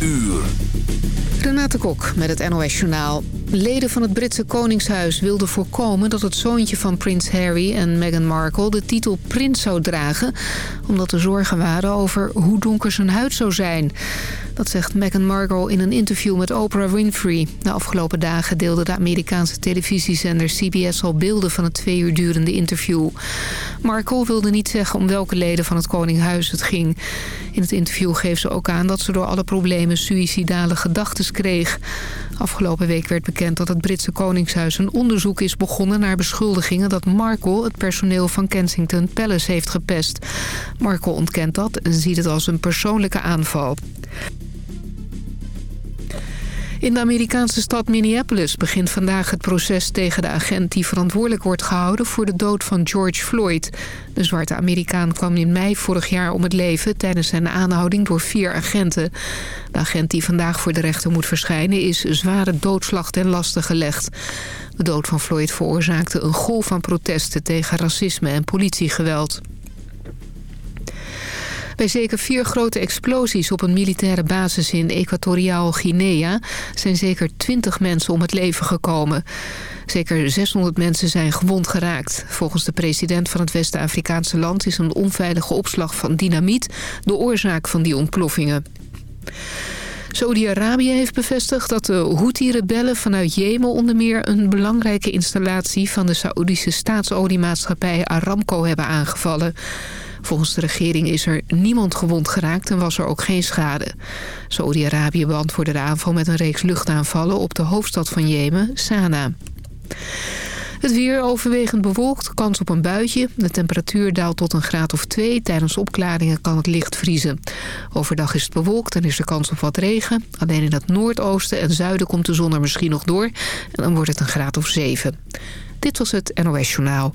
uur. Renate Kok met het NOS Journaal. Leden van het Britse Koningshuis wilden voorkomen dat het zoontje van prins Harry en Meghan Markle de titel prins zou dragen... omdat er zorgen waren over hoe donker zijn huid zou zijn. Dat zegt Meghan Markle in een interview met Oprah Winfrey. De afgelopen dagen deelde de Amerikaanse televisiezender CBS al beelden van het twee uur durende interview. Markle wilde niet zeggen om welke leden van het Koninghuis het ging. In het interview geeft ze ook aan dat ze door alle problemen suïcidale gedachten kreeg. Afgelopen week werd bekend dat het Britse Koningshuis een onderzoek is begonnen naar beschuldigingen dat Markle het personeel van Kensington Palace heeft gepest. Markle ontkent dat en ziet het als een persoonlijke aanval. In de Amerikaanse stad Minneapolis begint vandaag het proces tegen de agent die verantwoordelijk wordt gehouden voor de dood van George Floyd. De zwarte Amerikaan kwam in mei vorig jaar om het leven tijdens zijn aanhouding door vier agenten. De agent die vandaag voor de rechter moet verschijnen is zware doodslag ten laste gelegd. De dood van Floyd veroorzaakte een golf van protesten tegen racisme en politiegeweld. Bij zeker vier grote explosies op een militaire basis in Equatoriaal Guinea... zijn zeker 20 mensen om het leven gekomen. Zeker 600 mensen zijn gewond geraakt. Volgens de president van het West-Afrikaanse land... is een onveilige opslag van dynamiet de oorzaak van die ontploffingen. Saudi-Arabië heeft bevestigd dat de Houthi-rebellen vanuit Jemen onder meer een belangrijke installatie van de Saoedische staatsoliemaatschappij Aramco hebben aangevallen. Volgens de regering is er niemand gewond geraakt en was er ook geen schade. Saudi-Arabië beantwoordde de aanval met een reeks luchtaanvallen op de hoofdstad van Jemen, Sanaa. Het weer overwegend bewolkt, kans op een buitje. De temperatuur daalt tot een graad of twee. Tijdens opklaringen kan het licht vriezen. Overdag is het bewolkt en is er kans op wat regen. Alleen in het noordoosten en zuiden komt de zon er misschien nog door. En dan wordt het een graad of zeven. Dit was het NOS Journaal.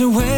A man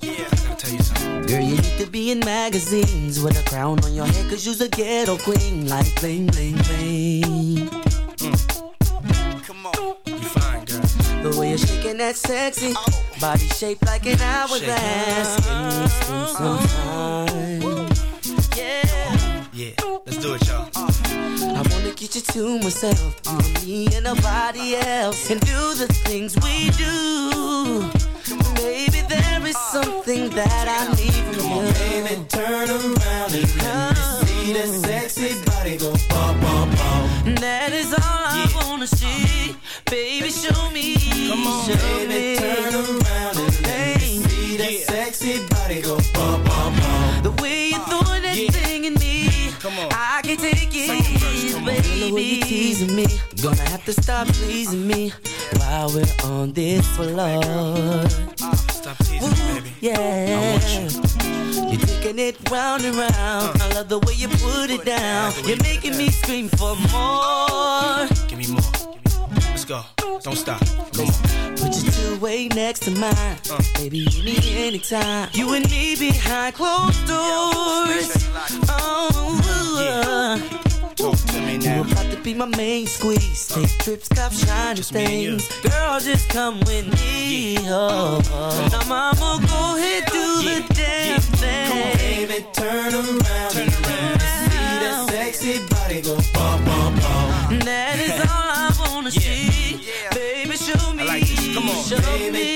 Yeah, I gotta tell you something. Girl, you need to be in magazines with a crown on your head, cause you's a ghetto queen, like bling, bling, bling. Mm. Come on, you fine, girl. The way you're shaking that sexy oh. body shaped like an hourglass. Can we spend some? Yeah. Yeah, let's do it, y'all. I wanna get you to myself, you and me and nobody else, and do the things we do. Baby, there is something that I need from Come on, baby, turn around and let me see that sexy body go bum, bum, bum. That is all I wanna see. Baby, show me. Come on, baby, turn around and let me see that sexy body go bum, bum, bum. The way you throw Come on. I can take it, verse, baby. The way you teasing me, gonna have to stop pleasing me while we're on this floor. Stop teasing me, baby. Yeah. I want you. You're taking it round and round. Uh. I love the way you put it down. You're making me scream for more. Give me more. Let's go. Don't stop. Come on. Way next to mine. Uh. Baby, you need anytime. You and me behind closed doors. Oh, yeah. Talk to me now. You about to be my main squeeze. Take trips, cop shiny things. Girl, just come with me. Oh, oh. Now, mama, go ahead, do yeah. the damn thing. Come on, baby, turn around. Turn around. See that sexy body go bum, bum, bum. That is show me.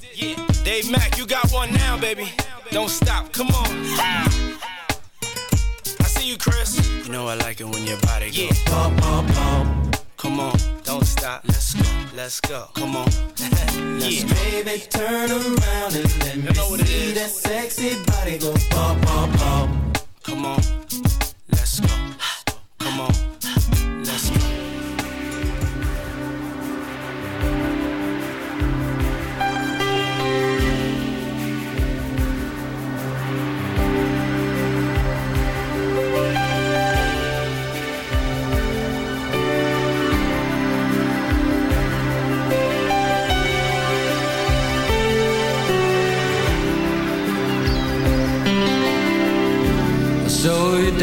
Yeah. Dave Mack, you got one now, baby. Don't stop, come on. I see you, Chris. You know I like it when your body goes yeah. pump, pump, pump. Come on, don't stop. Let's go, let's go. Come on. let's yeah. baby, turn around and let me know what see that sexy body go pump, pump, pump. Come on, let's go. Come on.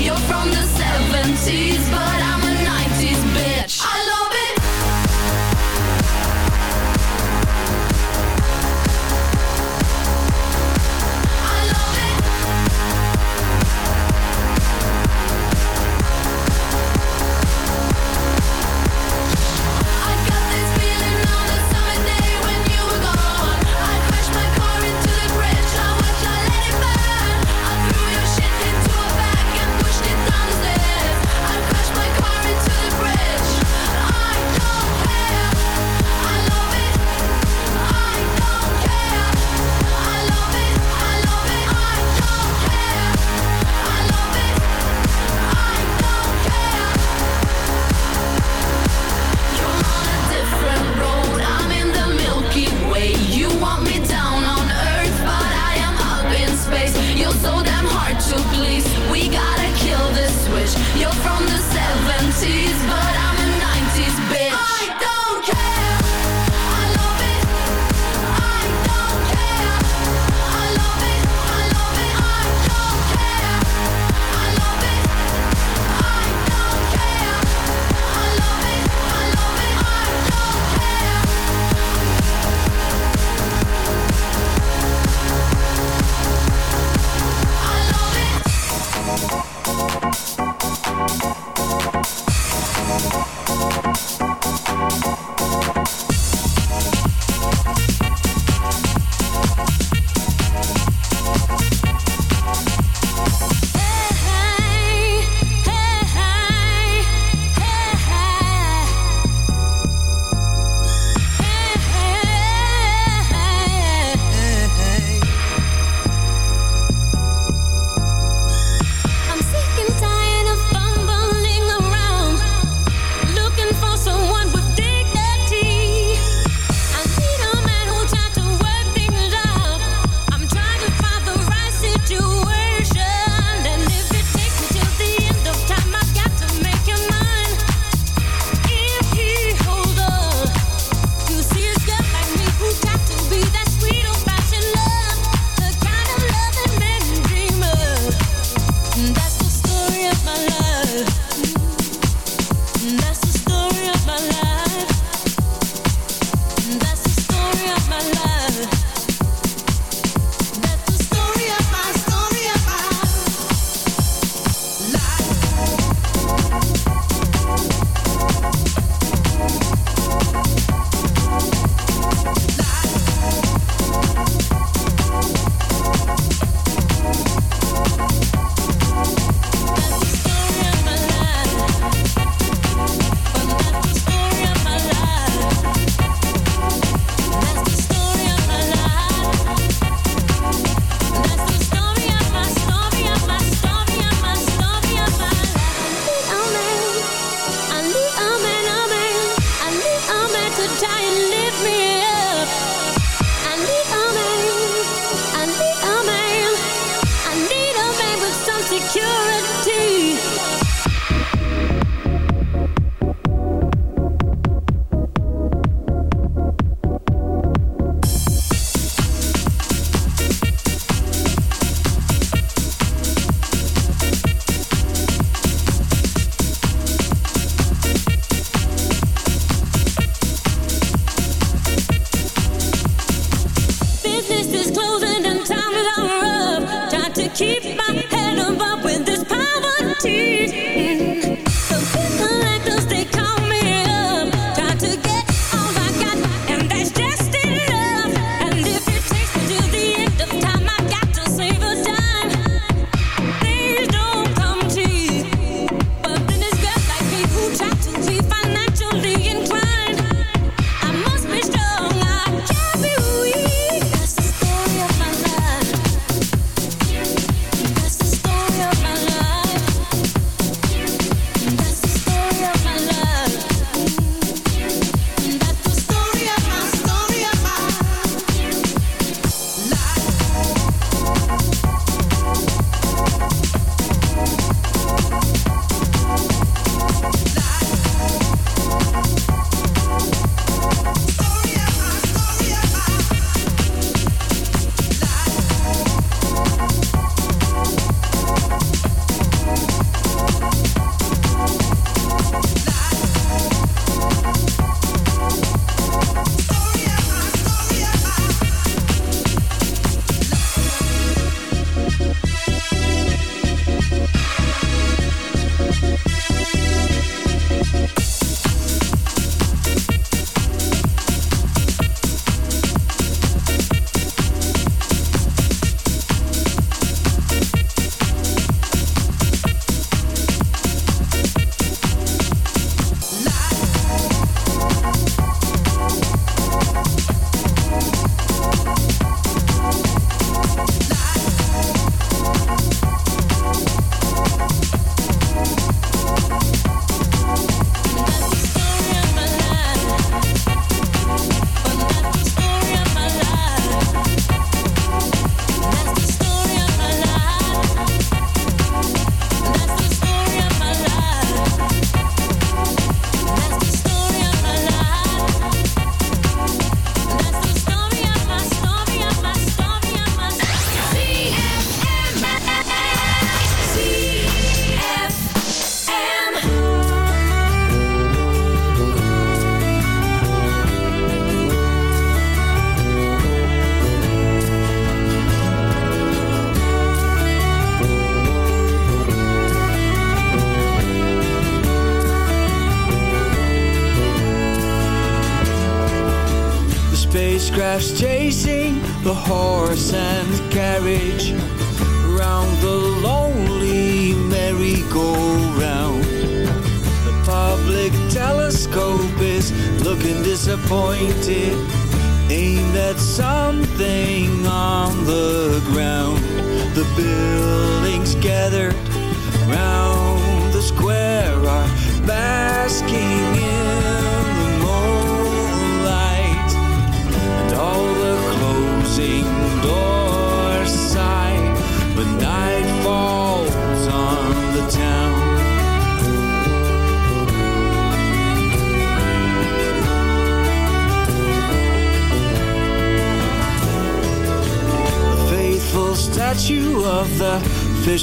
You're from the 70s.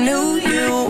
knew you